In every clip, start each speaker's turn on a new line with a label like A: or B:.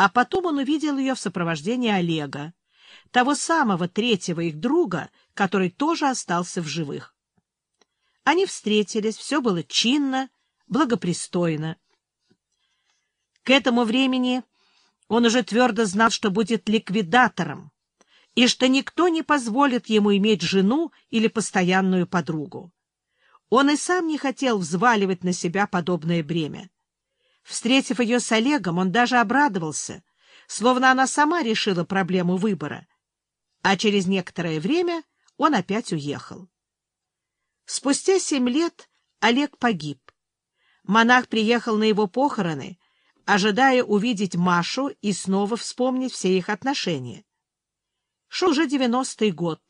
A: А потом он увидел ее в сопровождении Олега, того самого третьего их друга, который тоже остался в живых. Они встретились, все было чинно, благопристойно. К этому времени он уже твердо знал, что будет ликвидатором, и что никто не позволит ему иметь жену или постоянную подругу. Он и сам не хотел взваливать на себя подобное бремя. Встретив ее с Олегом, он даже обрадовался, словно она сама решила проблему выбора. А через некоторое время он опять уехал. Спустя семь лет Олег погиб. Монах приехал на его похороны, ожидая увидеть Машу и снова вспомнить все их отношения. Шел уже девяностый год,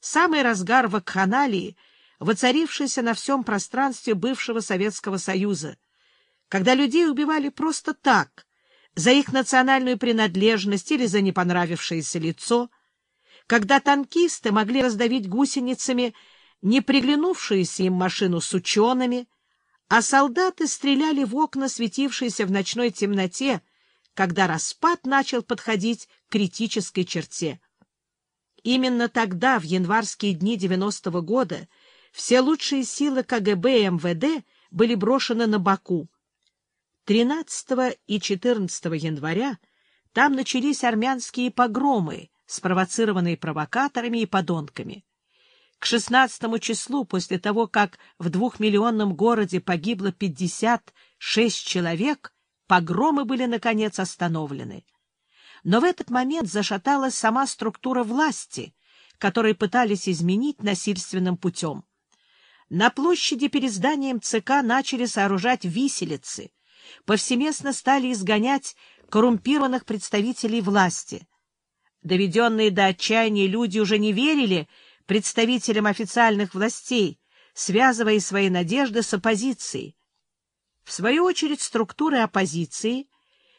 A: самый разгар вакханалии, воцарившийся на всем пространстве бывшего Советского Союза, когда людей убивали просто так, за их национальную принадлежность или за непонравившееся лицо, когда танкисты могли раздавить гусеницами не приглянувшуюся им машину с учеными, а солдаты стреляли в окна, светившиеся в ночной темноте, когда распад начал подходить к критической черте. Именно тогда, в январские дни 90-го года, все лучшие силы КГБ и МВД были брошены на Баку, 13 и 14 января там начались армянские погромы, спровоцированные провокаторами и подонками. К 16 числу, после того, как в двухмиллионном городе погибло 56 человек, погромы были, наконец, остановлены. Но в этот момент зашаталась сама структура власти, которую пытались изменить насильственным путем. На площади перед зданием ЦК начали сооружать виселицы — повсеместно стали изгонять коррумпированных представителей власти. Доведенные до отчаяния люди уже не верили представителям официальных властей, связывая свои надежды с оппозицией. В свою очередь структуры оппозиции,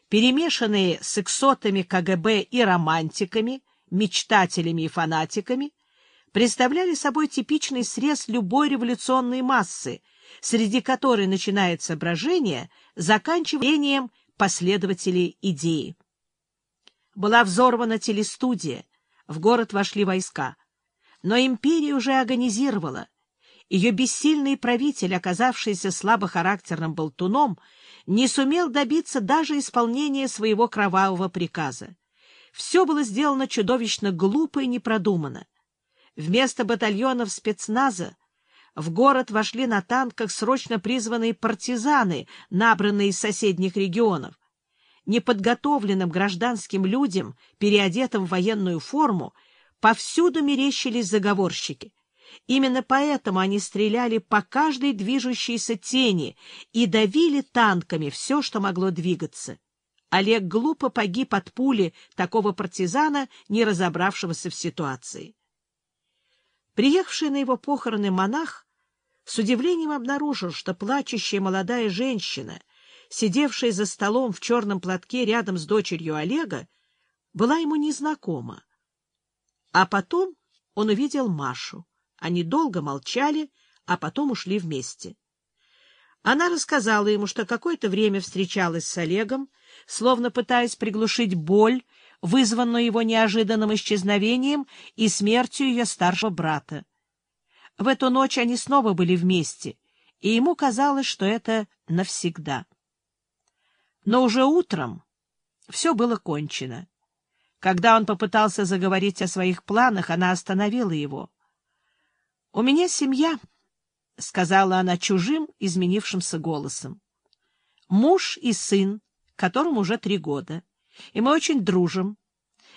A: перемешанные с эксотами КГБ и романтиками, мечтателями и фанатиками, представляли собой типичный срез любой революционной массы — среди которой начинается брожение, заканчиванием последователей идеи. Была взорвана телестудия, в город вошли войска. Но империя уже агонизировала. Ее бессильный правитель, оказавшийся слабохарактерным болтуном, не сумел добиться даже исполнения своего кровавого приказа. Все было сделано чудовищно глупо и непродуманно. Вместо батальонов спецназа в город вошли на танках срочно призванные партизаны, набранные из соседних регионов. Неподготовленным гражданским людям, переодетым в военную форму, повсюду мерещились заговорщики. Именно поэтому они стреляли по каждой движущейся тени и давили танками все, что могло двигаться. Олег глупо погиб от пули такого партизана, не разобравшегося в ситуации. Приехавший на его похороны монах с удивлением обнаружил, что плачущая молодая женщина, сидевшая за столом в черном платке рядом с дочерью Олега, была ему незнакома. А потом он увидел Машу. Они долго молчали, а потом ушли вместе. Она рассказала ему, что какое-то время встречалась с Олегом, словно пытаясь приглушить боль, вызванную его неожиданным исчезновением и смертью ее старшего брата. В эту ночь они снова были вместе, и ему казалось, что это навсегда. Но уже утром все было кончено. Когда он попытался заговорить о своих планах, она остановила его. — У меня семья, — сказала она чужим, изменившимся голосом. — Муж и сын, которому уже три года. И мы очень дружим.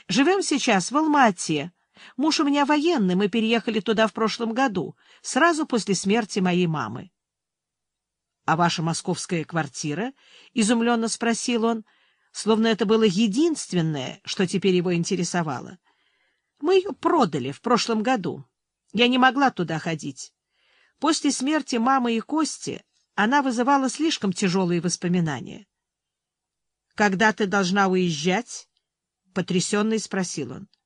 A: Живем сейчас в Алма-Ате, Муж у меня военный, мы переехали туда в прошлом году, сразу после смерти моей мамы. — А ваша московская квартира? — изумленно спросил он, словно это было единственное, что теперь его интересовало. — Мы ее продали в прошлом году. Я не могла туда ходить. После смерти мамы и Кости она вызывала слишком тяжелые воспоминания. — Когда ты должна уезжать? — потрясенный спросил он. —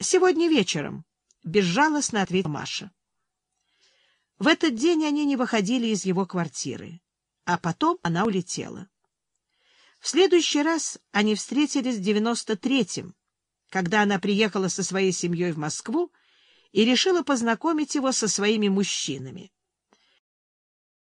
A: Сегодня вечером, — безжалостно ответила Маша. В этот день они не выходили из его квартиры, а потом она улетела. В следующий раз они встретились в 93-м, когда она приехала со своей семьей в Москву и решила познакомить его со своими мужчинами.